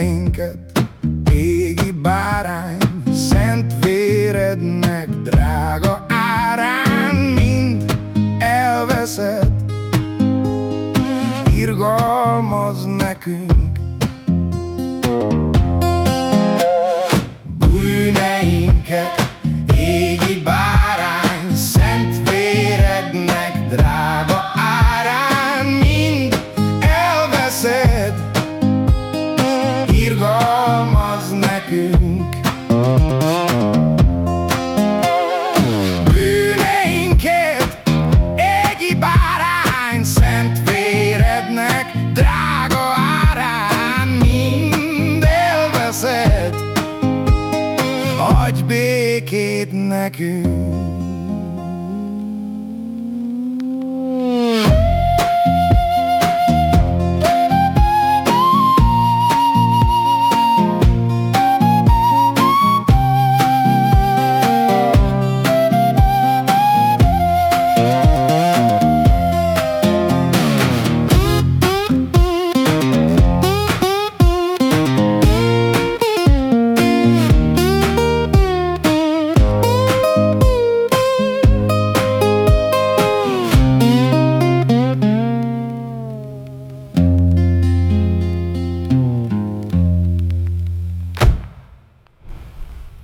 bűneinket, égi bárány, szent vérednek drága árán mind elveszett, irgalmaz nekünk. Adj békét nekünk